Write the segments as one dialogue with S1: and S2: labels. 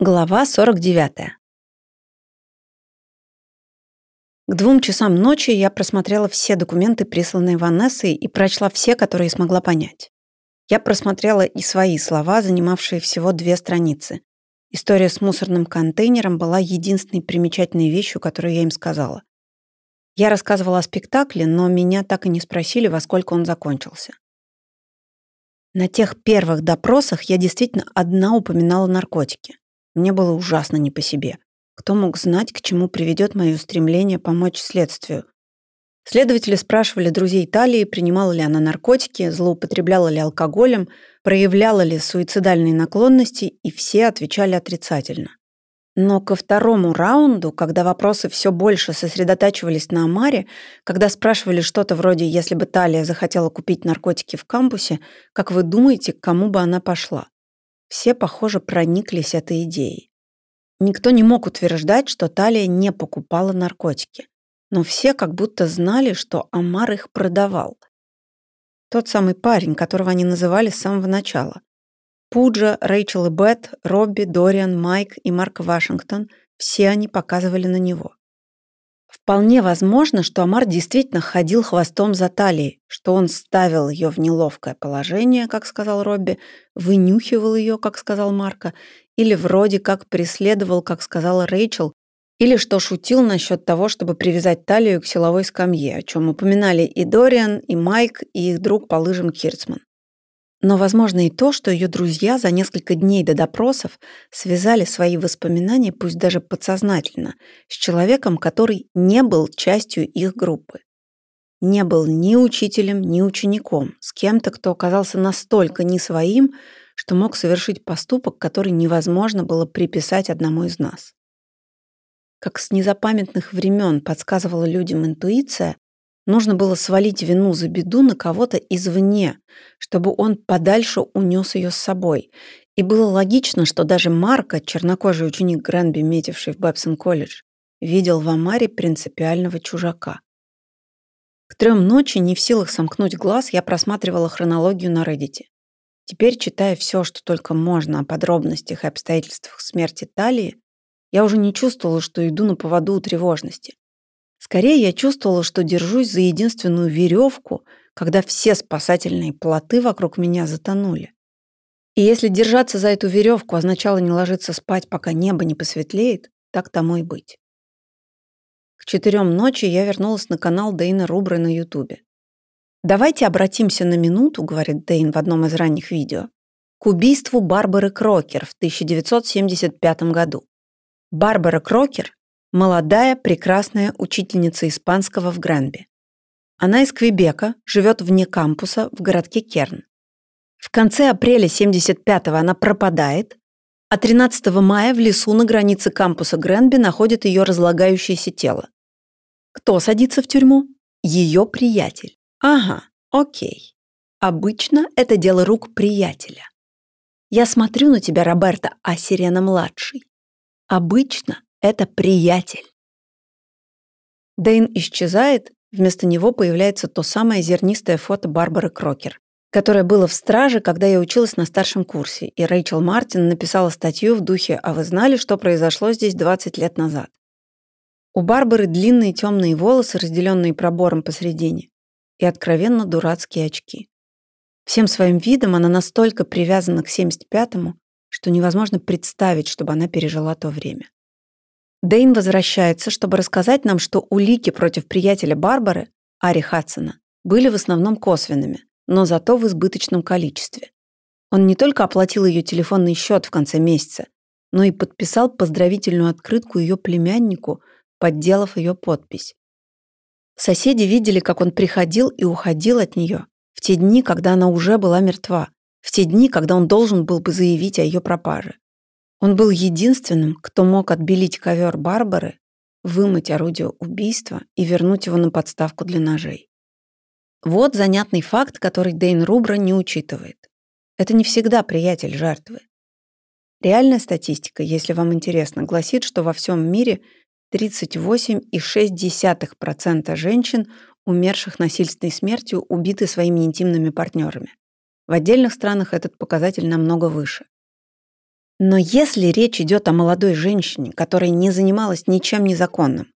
S1: Глава 49. К двум часам ночи я просмотрела все документы, присланные Ванессой, и прочла все, которые смогла понять. Я просмотрела и свои слова, занимавшие всего две страницы. История с мусорным контейнером была единственной примечательной вещью, которую я им сказала. Я рассказывала о спектакле, но меня так и не спросили, во сколько он закончился. На тех первых допросах я действительно одна упоминала наркотики. Мне было ужасно не по себе. Кто мог знать, к чему приведет мое стремление помочь следствию? Следователи спрашивали друзей Талии, принимала ли она наркотики, злоупотребляла ли алкоголем, проявляла ли суицидальные наклонности, и все отвечали отрицательно. Но ко второму раунду, когда вопросы все больше сосредотачивались на Амаре, когда спрашивали что-то вроде «если бы Талия захотела купить наркотики в кампусе, как вы думаете, к кому бы она пошла?» Все, похоже, прониклись этой идеей. Никто не мог утверждать, что Талия не покупала наркотики. Но все как будто знали, что Амар их продавал. Тот самый парень, которого они называли с самого начала. Пуджа, Рэйчел и Бет, Робби, Дориан, Майк и Марк Вашингтон – все они показывали на него. Вполне возможно, что Амар действительно ходил хвостом за талией, что он ставил ее в неловкое положение, как сказал Робби, вынюхивал ее, как сказал Марка, или вроде как преследовал, как сказала Рэйчел, или что шутил насчет того, чтобы привязать талию к силовой скамье, о чем упоминали и Дориан, и Майк, и их друг по лыжам Кирцман. Но возможно и то, что ее друзья за несколько дней до допросов связали свои воспоминания, пусть даже подсознательно, с человеком, который не был частью их группы. Не был ни учителем, ни учеником, с кем-то, кто оказался настолько не своим, что мог совершить поступок, который невозможно было приписать одному из нас. Как с незапамятных времен подсказывала людям интуиция, Нужно было свалить вину за беду на кого-то извне, чтобы он подальше унес ее с собой. И было логично, что даже Марка, чернокожий ученик Гренби, метивший в Бэбсон-колледж, видел в Амаре принципиального чужака. К трем ночи, не в силах сомкнуть глаз, я просматривала хронологию на Reddit. Теперь, читая все, что только можно о подробностях и обстоятельствах смерти Талии, я уже не чувствовала, что иду на поводу у тревожности. Скорее я чувствовала, что держусь за единственную веревку, когда все спасательные плоты вокруг меня затонули. И если держаться за эту веревку означало не ложиться спать, пока небо не посветлеет, так тому и быть. К четырем ночи я вернулась на канал Дейна Рубры на Ютубе. «Давайте обратимся на минуту», — говорит Дейн в одном из ранних видео, к убийству Барбары Крокер в 1975 году. Барбара Крокер Молодая, прекрасная учительница испанского в Гранби. Она из Квебека, живет вне кампуса в городке Керн. В конце апреля 75-го она пропадает, а 13 мая в лесу на границе кампуса Гренби находит ее разлагающееся тело. Кто садится в тюрьму? Ее приятель. Ага, окей. Обычно это дело рук приятеля. Я смотрю на тебя, Роберта, а Сирена-младший. Обычно это приятель. Дэйн исчезает, вместо него появляется то самое зернистое фото Барбары Крокер, которое было в «Страже», когда я училась на старшем курсе, и Рэйчел Мартин написала статью в духе «А вы знали, что произошло здесь 20 лет назад?» У Барбары длинные темные волосы, разделенные пробором посередине, и откровенно дурацкие очки. Всем своим видом она настолько привязана к 75-му, что невозможно представить, чтобы она пережила то время. Дейн возвращается, чтобы рассказать нам, что улики против приятеля Барбары, Ари Хадсона, были в основном косвенными, но зато в избыточном количестве. Он не только оплатил ее телефонный счет в конце месяца, но и подписал поздравительную открытку ее племяннику, подделав ее подпись. Соседи видели, как он приходил и уходил от нее в те дни, когда она уже была мертва, в те дни, когда он должен был бы заявить о ее пропаже. Он был единственным, кто мог отбелить ковер Барбары, вымыть орудие убийства и вернуть его на подставку для ножей. Вот занятный факт, который Дейн Рубра не учитывает. Это не всегда приятель жертвы. Реальная статистика, если вам интересно, гласит, что во всем мире 38,6% женщин, умерших насильственной смертью, убиты своими интимными партнерами. В отдельных странах этот показатель намного выше. Но если речь идет о молодой женщине, которая не занималась ничем незаконным,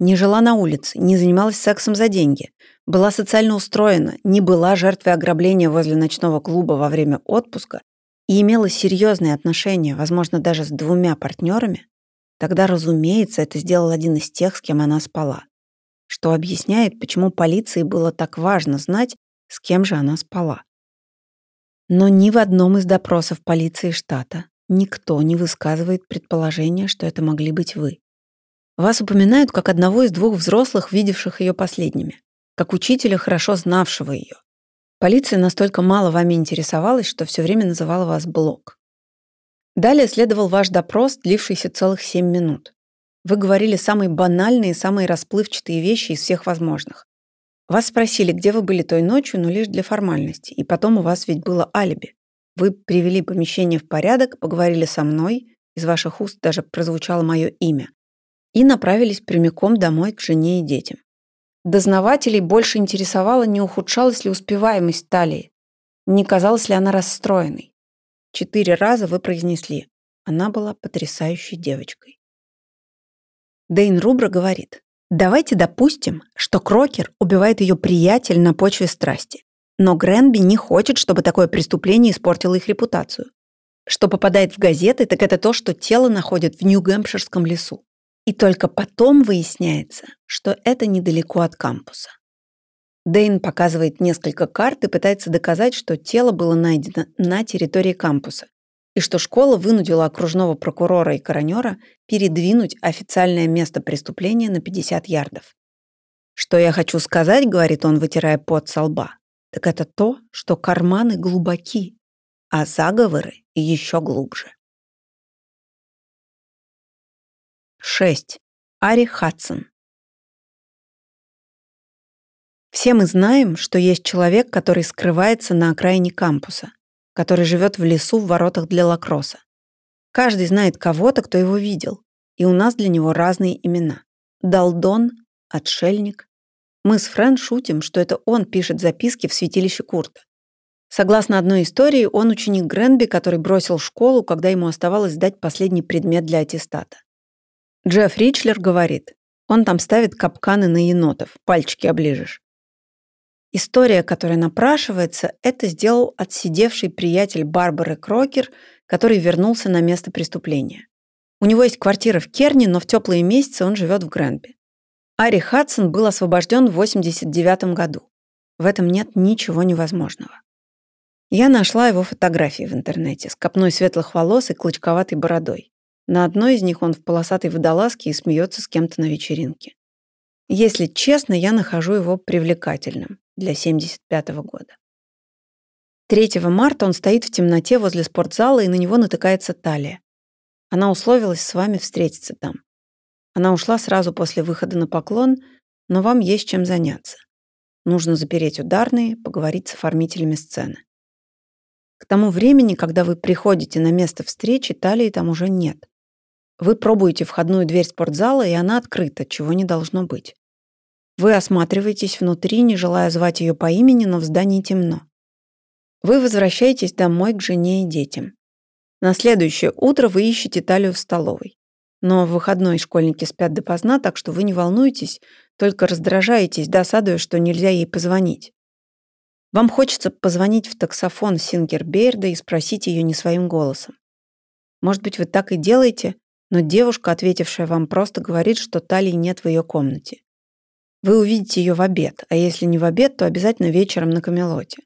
S1: не жила на улице, не занималась сексом за деньги, была социально устроена, не была жертвой ограбления возле ночного клуба во время отпуска и имела серьезные отношения, возможно, даже с двумя партнерами, тогда, разумеется, это сделал один из тех, с кем она спала. Что объясняет, почему полиции было так важно знать, с кем же она спала. Но ни в одном из допросов полиции штата никто не высказывает предположения, что это могли быть вы. Вас упоминают как одного из двух взрослых, видевших ее последними, как учителя, хорошо знавшего ее. Полиция настолько мало вами интересовалась, что все время называла вас Блок. Далее следовал ваш допрос, длившийся целых семь минут. Вы говорили самые банальные, самые расплывчатые вещи из всех возможных. Вас спросили, где вы были той ночью, но лишь для формальности. И потом у вас ведь было алиби. Вы привели помещение в порядок, поговорили со мной, из ваших уст даже прозвучало мое имя, и направились прямиком домой к жене и детям. Дознавателей больше интересовало, не ухудшалась ли успеваемость талии, не казалась ли она расстроенной. Четыре раза вы произнесли «Она была потрясающей девочкой». Дейн Рубра говорит, Давайте допустим, что Крокер убивает ее приятель на почве страсти. Но Гренби не хочет, чтобы такое преступление испортило их репутацию. Что попадает в газеты, так это то, что тело находят в Нью-Гэмпширском лесу. И только потом выясняется, что это недалеко от кампуса. Дейн показывает несколько карт и пытается доказать, что тело было найдено на территории кампуса, и что школа вынудила окружного прокурора и коронера передвинуть официальное место преступления на 50 ярдов. «Что я хочу сказать», — говорит он, вытирая пот со лба, «так это то, что карманы глубоки, а заговоры еще глубже». 6. Ари Хадсон Все мы знаем, что есть человек, который скрывается на окраине кампуса, который живет в лесу в воротах для лакросса. Каждый знает кого-то, кто его видел, и у нас для него разные имена. Далдон, отшельник. Мы с Френ шутим, что это он пишет записки в святилище Курта. Согласно одной истории, он ученик Гренби, который бросил школу, когда ему оставалось сдать последний предмет для аттестата. Джефф Ричлер говорит, он там ставит капканы на енотов, пальчики оближешь. История, которая напрашивается, это сделал отсидевший приятель Барбары Крокер, который вернулся на место преступления. У него есть квартира в Керни, но в теплые месяцы он живет в Гренби. Ари Хадсон был освобожден в 89 году. В этом нет ничего невозможного. Я нашла его фотографии в интернете с копной светлых волос и клочковатой бородой. На одной из них он в полосатой водолазке и смеется с кем-то на вечеринке. Если честно, я нахожу его привлекательным для 75 -го года. 3 марта он стоит в темноте возле спортзала, и на него натыкается талия. Она условилась с вами встретиться там. Она ушла сразу после выхода на поклон, но вам есть чем заняться. Нужно запереть ударные, поговорить с оформителями сцены. К тому времени, когда вы приходите на место встречи, талии там уже нет. Вы пробуете входную дверь спортзала, и она открыта, чего не должно быть. Вы осматриваетесь внутри, не желая звать ее по имени, но в здании темно. Вы возвращаетесь домой к жене и детям. На следующее утро вы ищете Талию в столовой. Но в выходной школьники спят допоздна, так что вы не волнуетесь, только раздражаетесь, досадуя, что нельзя ей позвонить. Вам хочется позвонить в таксофон Сингербейрда и спросить ее не своим голосом. Может быть, вы так и делаете, но девушка, ответившая вам, просто говорит, что Талии нет в ее комнате. Вы увидите ее в обед, а если не в обед, то обязательно вечером на Камелоте.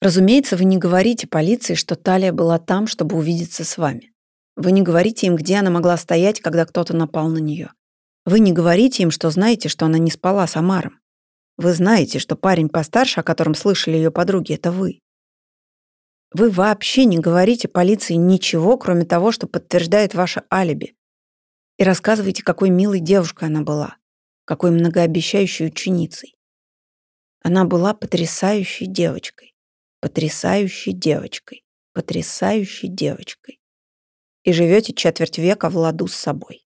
S1: Разумеется, вы не говорите полиции, что Талия была там, чтобы увидеться с вами. Вы не говорите им, где она могла стоять, когда кто-то напал на нее. Вы не говорите им, что знаете, что она не спала с Амаром. Вы знаете, что парень постарше, о котором слышали ее подруги, это вы. Вы вообще не говорите полиции ничего, кроме того, что подтверждает ваше алиби. И рассказываете, какой милой девушкой она была какой многообещающей ученицей. Она была потрясающей девочкой, потрясающей девочкой, потрясающей девочкой. И живете четверть века в ладу с собой.